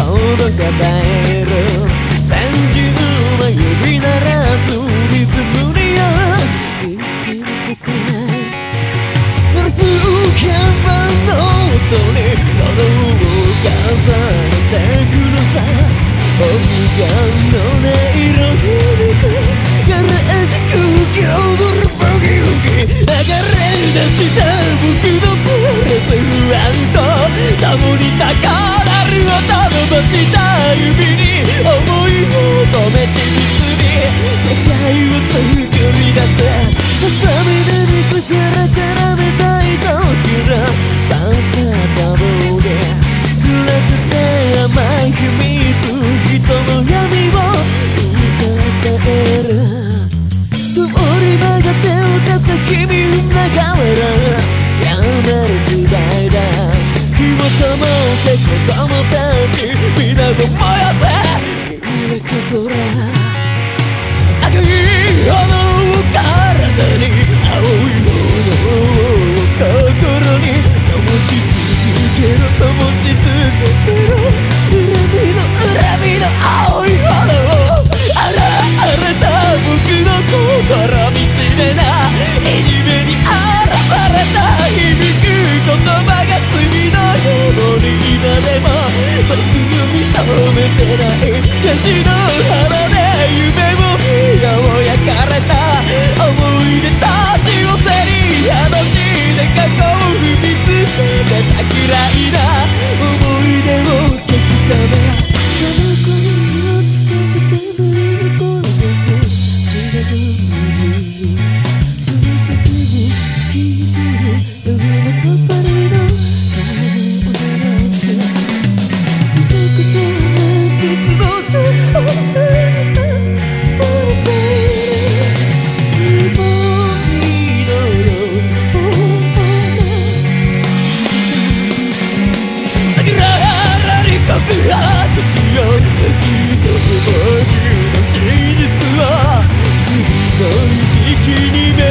青の答える30は指ならず。した君だからやめる時代だ。君ともせ子供たち皆とも止めてない。消し出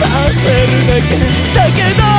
させるだけだけど